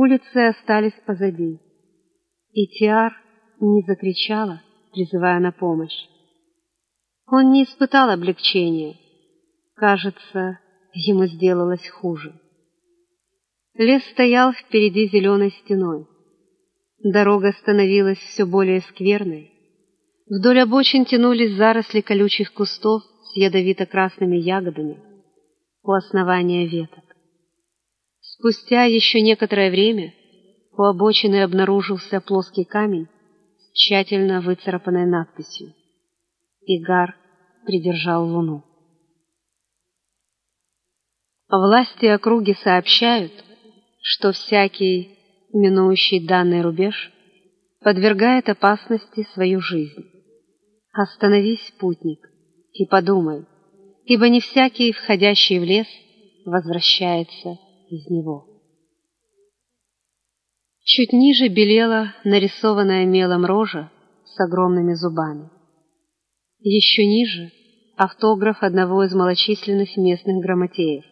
Улицы остались позади, и Тиар не закричала, призывая на помощь. Он не испытал облегчения. Кажется, ему сделалось хуже. Лес стоял впереди зеленой стеной. Дорога становилась все более скверной. Вдоль обочин тянулись заросли колючих кустов с ядовито-красными ягодами у основания веток. Спустя еще некоторое время у обочины обнаружился плоский камень с тщательно выцарапанной надписью. Игар придержал луну. Власти округи сообщают, что всякий, минующий данный рубеж, подвергает опасности свою жизнь. Остановись, путник, и подумай, ибо не всякий, входящий в лес, возвращается из него. Чуть ниже белела нарисованная мелом рожа с огромными зубами. Еще ниже автограф одного из малочисленных местных грамотеев.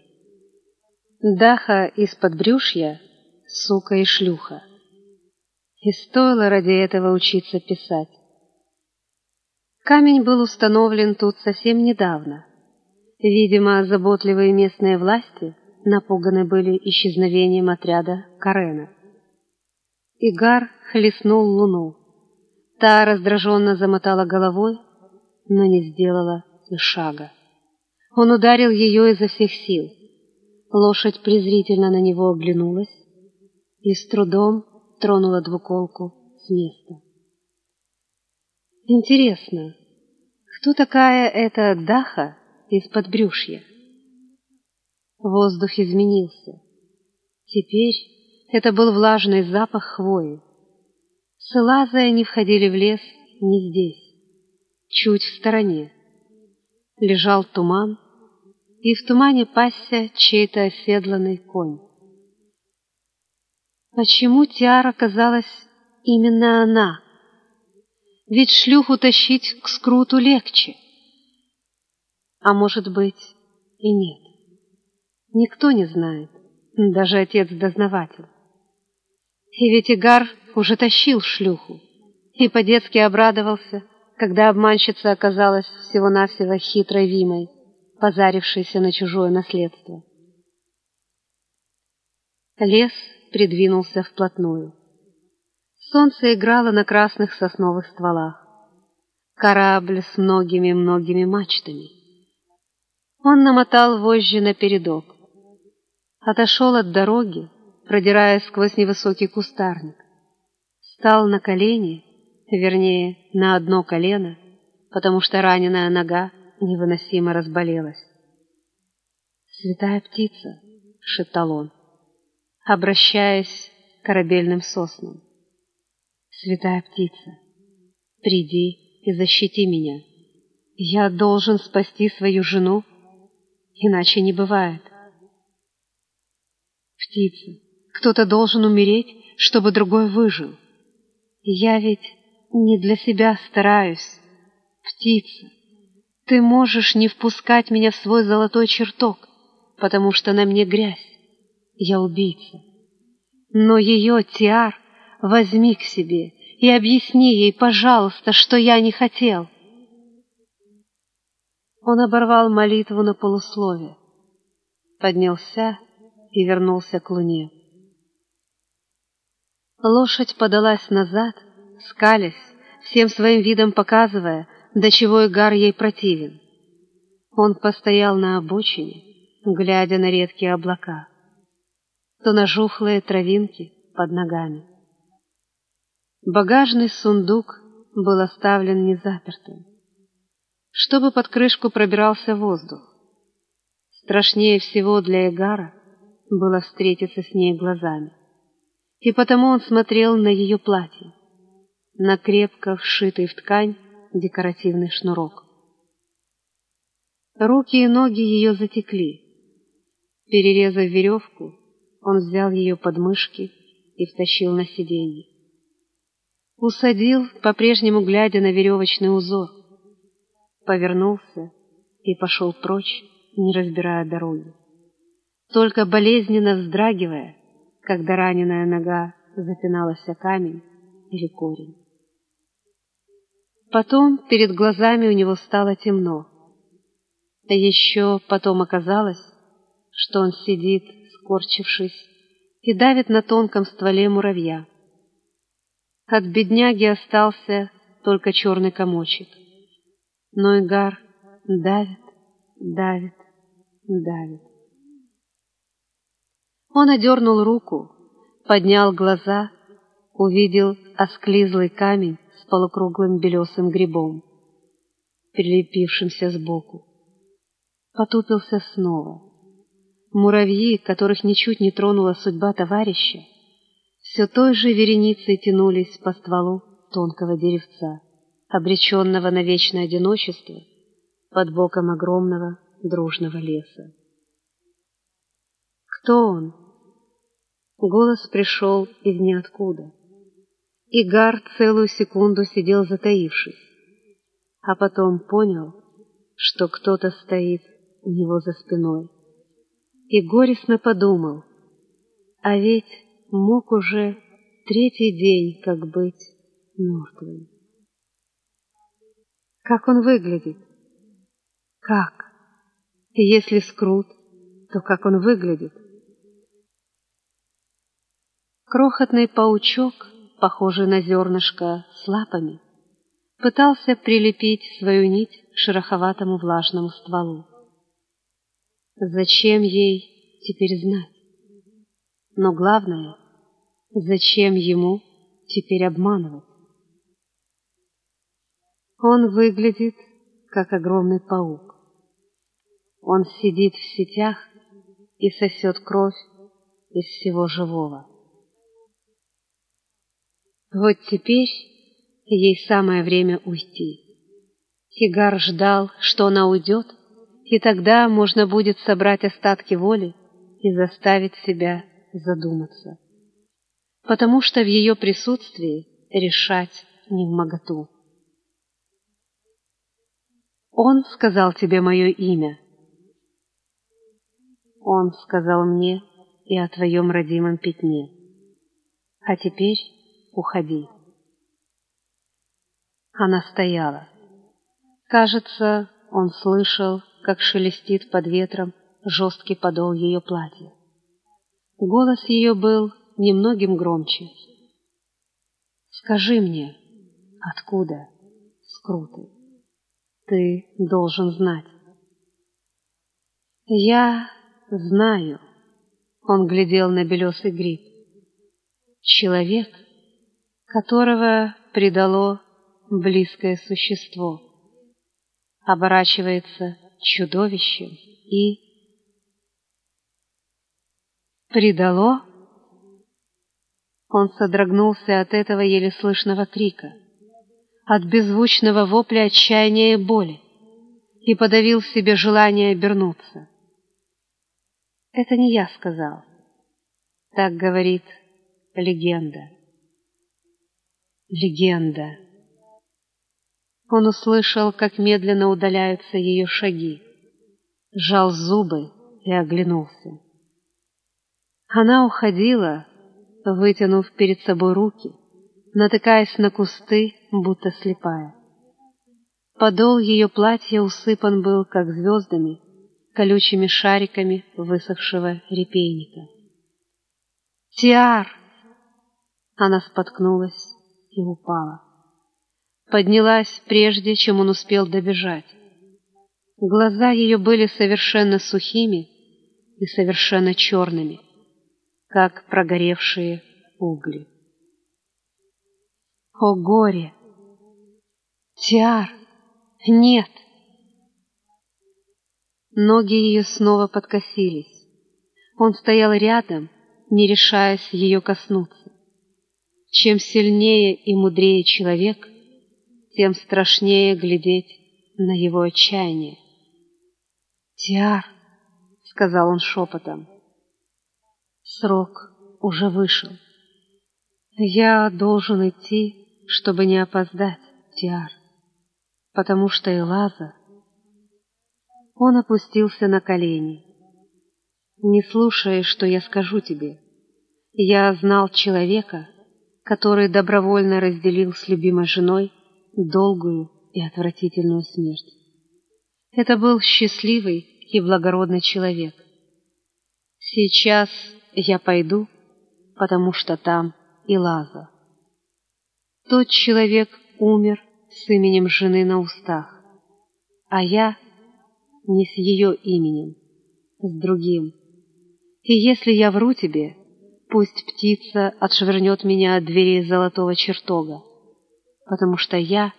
Даха из-под брюшья, сука и шлюха. И стоило ради этого учиться писать. Камень был установлен тут совсем недавно. Видимо, заботливые местные власти напуганы были исчезновением отряда Карена. Игар хлестнул луну. Та раздраженно замотала головой, но не сделала и шага. Он ударил ее изо всех сил. Лошадь презрительно на него оглянулась и с трудом тронула двуколку с места. Интересно, кто такая эта Даха из-под брюшья? Воздух изменился. Теперь это был влажный запах хвои. С Элазой они входили в лес не здесь, чуть в стороне. Лежал туман, и в тумане пасся чей-то оседланный конь. Почему Тиара казалась именно она? Ведь шлюху тащить к скруту легче. А может быть и нет. Никто не знает, даже отец-дознаватель. И ведь Игар уже тащил шлюху, и по-детски обрадовался, когда обманщица оказалась всего-навсего хитрой Вимой, позарившейся на чужое наследство. Лес придвинулся вплотную. Солнце играло на красных сосновых стволах. Корабль с многими-многими мачтами. Он намотал вожжи на передок. Отошел от дороги, продираясь сквозь невысокий кустарник. Стал на колени, вернее, на одно колено, потому что раненая нога невыносимо разболелась. «Святая птица!» — шептал он, обращаясь к корабельным соснам. «Святая птица, приди и защити меня. Я должен спасти свою жену, иначе не бывает». «Птица, кто-то должен умереть, чтобы другой выжил. Я ведь не для себя стараюсь. Птица, ты можешь не впускать меня в свой золотой чертог, потому что на мне грязь. Я убийца. Но ее, Тиар, возьми к себе и объясни ей, пожалуйста, что я не хотел. Он оборвал молитву на полуслове, поднялся и вернулся к луне. Лошадь подалась назад, скалясь, всем своим видом показывая, до чего Игар ей противен. Он постоял на обочине, глядя на редкие облака, то на жухлые травинки под ногами. Багажный сундук был оставлен незапертым, чтобы под крышку пробирался воздух. Страшнее всего для Эгара было встретиться с ней глазами, и потому он смотрел на ее платье, на крепко вшитый в ткань декоративный шнурок. Руки и ноги ее затекли. Перерезав веревку, он взял ее под мышки и втащил на сиденье. Усадил, по-прежнему глядя на веревочный узор. Повернулся и пошел прочь, не разбирая дороги. Только болезненно вздрагивая, когда раненая нога запиналась о камень или корень. Потом перед глазами у него стало темно. Да еще потом оказалось, что он сидит, скорчившись, и давит на тонком стволе муравья. От бедняги остался только черный комочек. Но Игар давит, давит, давит. Он одернул руку, поднял глаза, увидел осклизлый камень с полукруглым белесым грибом, прилепившимся сбоку. Потупился снова. Муравьи, которых ничуть не тронула судьба товарища, все той же вереницей тянулись по стволу тонкого деревца, обреченного на вечное одиночество под боком огромного дружного леса. Кто он? Голос пришел из ниоткуда. Игар целую секунду сидел затаившись, а потом понял, что кто-то стоит у него за спиной. И горестно подумал, а ведь мог уже третий день как быть мертвым. Как он выглядит? Как? Если скрут, то как он выглядит? Крохотный паучок, похожий на зернышко с лапами, пытался прилепить свою нить к шероховатому влажному стволу. Зачем ей теперь знать? Но главное, зачем ему теперь обманывать? Он выглядит, как огромный паук. Он сидит в сетях и сосет кровь из всего живого. Вот теперь ей самое время уйти. Хигар ждал, что она уйдет, и тогда можно будет собрать остатки воли и заставить себя задуматься. Потому что в ее присутствии решать не в моготу. Он сказал тебе мое имя. Он сказал мне и о твоем родимом пятне. А теперь уходи. Она стояла. Кажется, он слышал, как шелестит под ветром жесткий подол ее платья. Голос ее был немногим громче. «Скажи мне, откуда скруты? Ты должен знать». «Я знаю», — он глядел на белесый гриб. «Человек — которого предало близкое существо, оборачивается чудовищем и... Предало? Он содрогнулся от этого еле слышного крика, от беззвучного вопля отчаяния и боли, и подавил в себе желание обернуться. Это не я сказал. Так говорит легенда легенда. Он услышал, как медленно удаляются ее шаги, сжал зубы и оглянулся. Она уходила, вытянув перед собой руки, натыкаясь на кусты, будто слепая. Подол ее платья усыпан был, как звездами, колючими шариками высохшего репейника. «Тиар!» Она споткнулась и упала. Поднялась прежде, чем он успел добежать. Глаза ее были совершенно сухими и совершенно черными, как прогоревшие угли. О горе! Тиар! Нет! Ноги ее снова подкосились. Он стоял рядом, не решаясь ее коснуться. Чем сильнее и мудрее человек, тем страшнее глядеть на его отчаяние. «Тиар», — сказал он шепотом, — «срок уже вышел. Я должен идти, чтобы не опоздать, Тиар, потому что Элаза...» Он опустился на колени. «Не слушай, что я скажу тебе. Я знал человека, который добровольно разделил с любимой женой долгую и отвратительную смерть. Это был счастливый и благородный человек. Сейчас я пойду, потому что там и Лаза. Тот человек умер с именем жены на устах, а я не с ее именем, с другим. И если я вру тебе, пусть птица отшвырнет меня от дверей золотого чертога, потому что я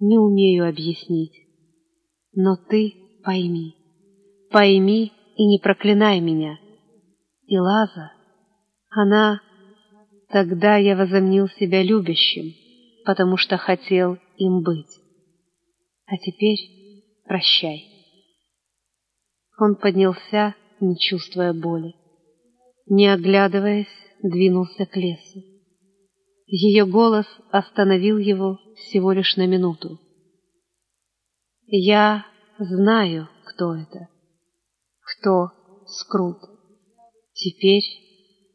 не умею объяснить. Но ты пойми, пойми и не проклинай меня. И Лаза, она... Тогда я возомнил себя любящим, потому что хотел им быть. А теперь прощай. Он поднялся, не чувствуя боли. Не оглядываясь, двинулся к лесу. Ее голос остановил его всего лишь на минуту. «Я знаю, кто это. Кто Скрут. Теперь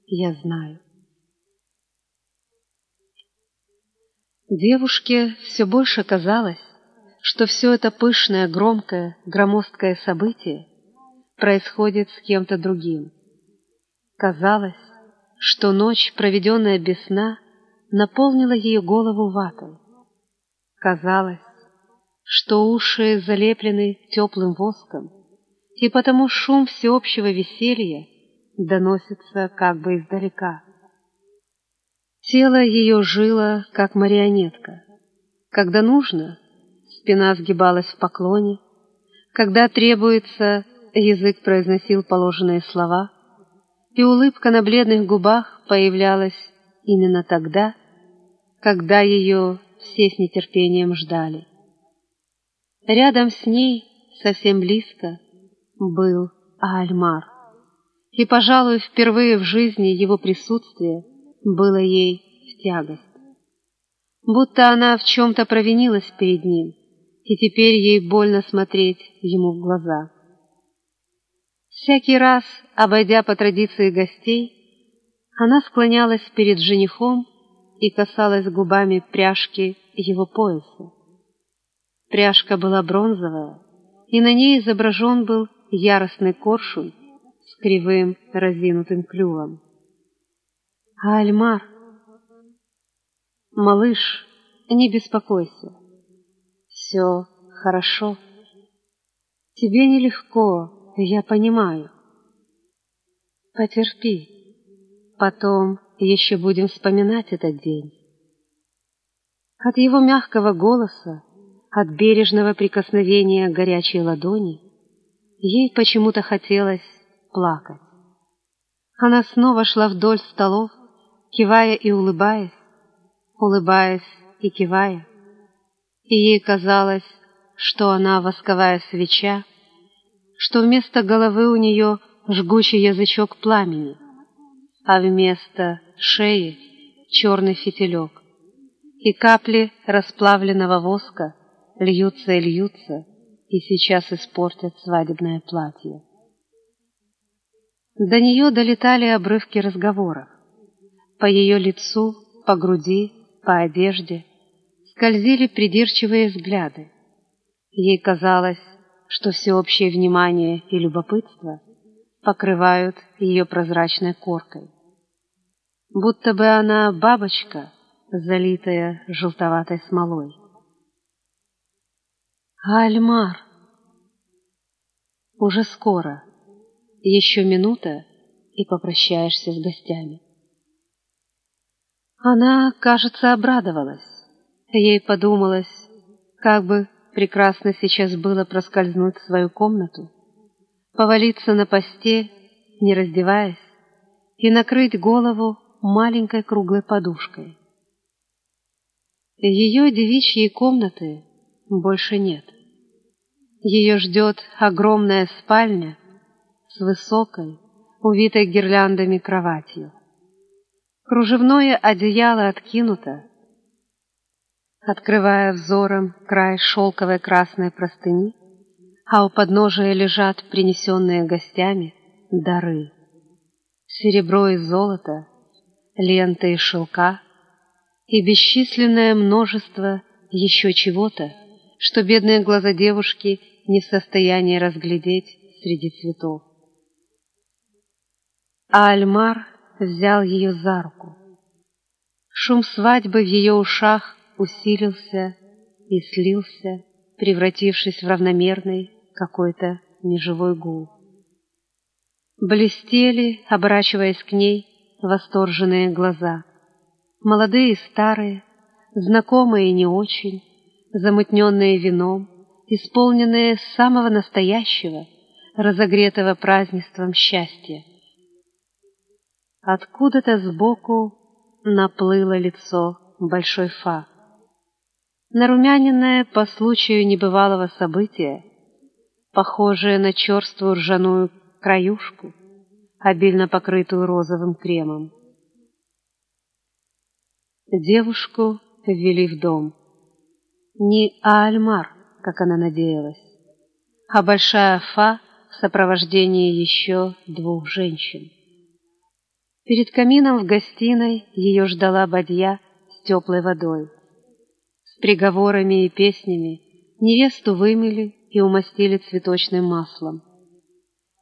я знаю». Девушке все больше казалось, что все это пышное, громкое, громоздкое событие происходит с кем-то другим. Казалось, что ночь, проведенная без сна, наполнила ее голову ватой. Казалось, что уши залеплены теплым воском, и потому шум всеобщего веселья доносится как бы издалека. Тело ее жило, как марионетка. Когда нужно, спина сгибалась в поклоне. Когда требуется, язык произносил положенные слова, и улыбка на бледных губах появлялась именно тогда, когда ее все с нетерпением ждали. Рядом с ней, совсем близко, был Альмар. И, пожалуй, впервые в жизни его присутствие было ей в тягость. Будто она в чем-то провинилась перед ним, и теперь ей больно смотреть ему в глаза. Всякий раз, обойдя по традиции гостей, она склонялась перед женихом и касалась губами пряжки его пояса. Пряжка была бронзовая, и на ней изображен был яростный коршун с кривым разинутым клювом. А Альмар... Малыш, не беспокойся. Все хорошо. Тебе нелегко, я понимаю. Потерпи. Потом еще будем вспоминать этот день. От его мягкого голоса, от бережного прикосновения горячей ладони, ей почему-то хотелось плакать. Она снова шла вдоль столов, кивая и улыбаясь, улыбаясь и кивая. И ей казалось, что она восковая свеча, что вместо головы у нее жгучий язычок пламени, а вместо шеи черный фитилек, и капли расплавленного воска льются и льются, и сейчас испортят свадебное платье. До нее долетали обрывки разговоров. По ее лицу, по груди, по одежде скользили придирчивые взгляды. Ей казалось, что всеобщее внимание и любопытство покрывают ее прозрачной коркой. Будто бы она бабочка, залитая желтоватой смолой. Альмар! Уже скоро, еще минута, и попрощаешься с гостями. Она, кажется, обрадовалась. Ей подумалось, как бы прекрасно сейчас было проскользнуть в свою комнату, повалиться на постель, не раздеваясь, и накрыть голову маленькой круглой подушкой. Ее девичьей комнаты больше нет. Ее ждет огромная спальня с высокой, увитой гирляндами кроватью. Кружевное одеяло откинуто, открывая взором край шелковой красной простыни, а у подножия лежат принесенные гостями дары. серебро и золото, лента и шелка и бесчисленное множество еще чего-то, что бедные глаза девушки не в состоянии разглядеть среди цветов. А Альмар взял ее за руку. Шум свадьбы в ее ушах усилился и слился, превратившись в равномерный какой-то неживой гул. Блестели, оборачиваясь к ней, восторженные глаза. Молодые и старые, знакомые и не очень, замутненные вином, исполненные самого настоящего, разогретого празднеством счастья. Откуда-то сбоку наплыло лицо большой фа. Нарумяненное по случаю небывалого события, похожее на черствую ржаную краюшку, обильно покрытую розовым кремом. Девушку ввели в дом. Не Аальмар, как она надеялась, а большая Фа в сопровождении еще двух женщин. Перед камином в гостиной ее ждала бадья с теплой водой. Приговорами и песнями невесту вымыли и умастили цветочным маслом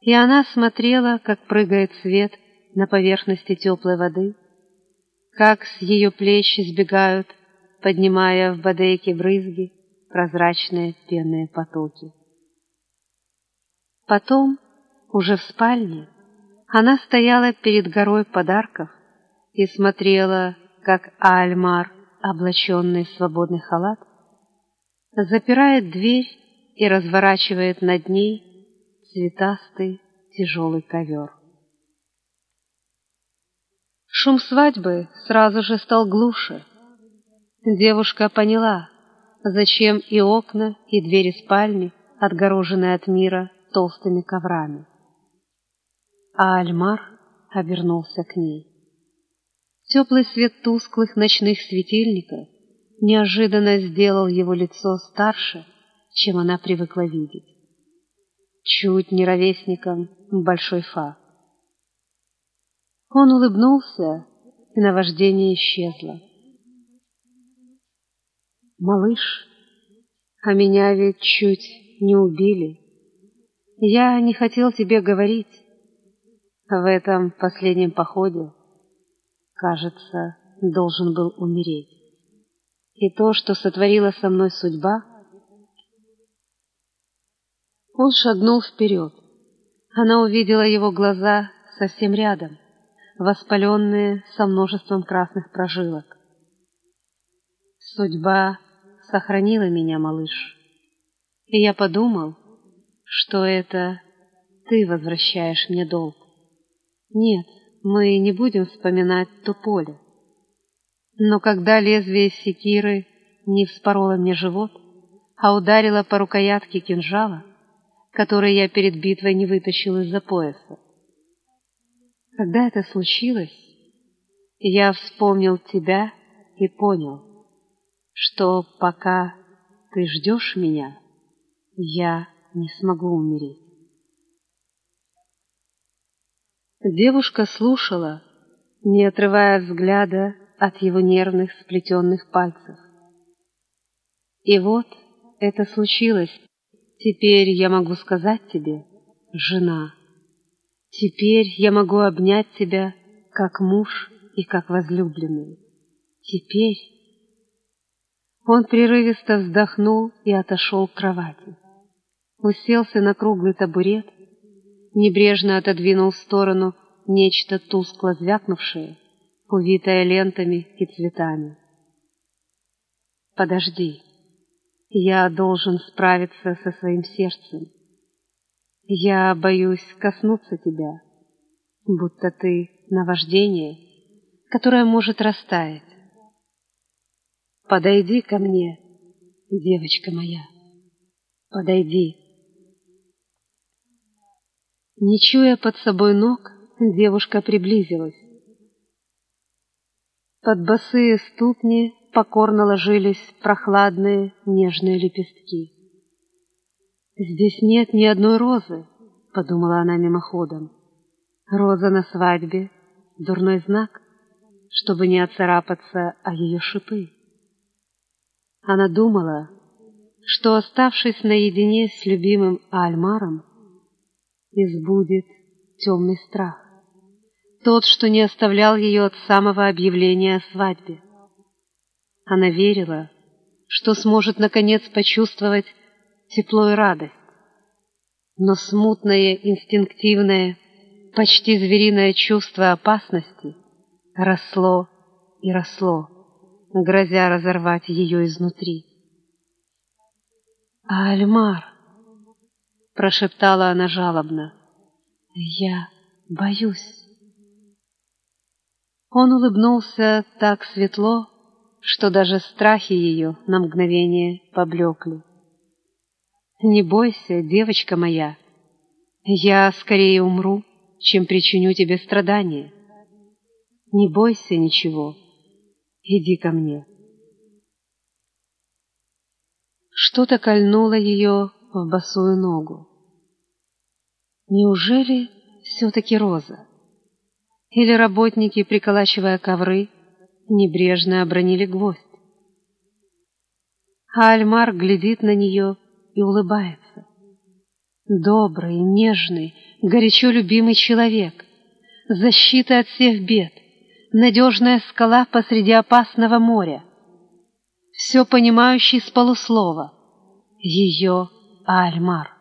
и она смотрела, как прыгает свет на поверхности теплой воды, как с ее плеч избегают, поднимая в бодейке брызги, прозрачные пенные потоки. Потом, уже в спальне, она стояла перед горой подарков и смотрела, как Альмар, облаченный в свободный халат, запирает дверь и разворачивает над ней цветастый тяжелый ковер. Шум свадьбы сразу же стал глуше. Девушка поняла, зачем и окна, и двери спальни отгорожены от мира толстыми коврами. А Альмар обернулся к ней. Теплый свет тусклых ночных светильников неожиданно сделал его лицо старше, чем она привыкла видеть чуть не ровесником Большой Фа. Он улыбнулся, и наваждение исчезло. «Малыш, а меня ведь чуть не убили. Я не хотел тебе говорить. В этом последнем походе, кажется, должен был умереть. И то, что сотворила со мной судьба — он шагнул вперед. Она увидела его глаза совсем рядом, воспаленные со множеством красных прожилок. Судьба сохранила меня, малыш. И я подумал, что это ты возвращаешь мне долг. Нет, мы не будем вспоминать то поле. Но когда лезвие секиры не вспороло мне живот, а ударило по рукоятке кинжала, который я перед битвой не вытащил из-за пояса. Когда это случилось, я вспомнил тебя и понял, что пока ты ждешь меня, я не смогу умереть. Девушка слушала, не отрывая взгляда от его нервных сплетенных пальцев. И вот это случилось Теперь я могу сказать тебе, жена. Теперь я могу обнять тебя, как муж и как возлюбленный. Теперь... Он прерывисто вздохнул и отошел к кровати. Уселся на круглый табурет, небрежно отодвинул в сторону нечто тускло звякнувшее, увитое лентами и цветами. «Подожди», я должен справиться со своим сердцем. Я боюсь коснуться тебя, будто ты наваждение, которое может растаять. Подойди ко мне, девочка моя, подойди. Не чуя под собой ног, девушка приблизилась. Под босые ступни покорно ложились прохладные нежные лепестки. «Здесь нет ни одной розы», — подумала она мимоходом. Роза на свадьбе — дурной знак, чтобы не отцарапаться о ее шипы. Она думала, что, оставшись наедине с любимым Альмаром, избудет темный страх, тот, что не оставлял ее от самого объявления о свадьбе. Она верила, что сможет наконец почувствовать тепло и радость, но смутное, инстинктивное, почти звериное чувство опасности росло и росло, грозя разорвать ее изнутри. «Альмар!» — прошептала она жалобно. «Я боюсь». Он улыбнулся так светло, что даже страхи ее на мгновение поблекли. «Не бойся, девочка моя, я скорее умру, чем причиню тебе страдания. Не бойся ничего, иди ко мне». Что-то кольнуло ее в босую ногу. Неужели все-таки роза? Или работники, приколачивая ковры, небрежно обронили гвоздь? А Альмар глядит на нее и улыбается. Добрый, нежный, горячо любимый человек, защита от всех бед, надежная скала посреди опасного моря, все понимающий с полуслова, ее Альмар.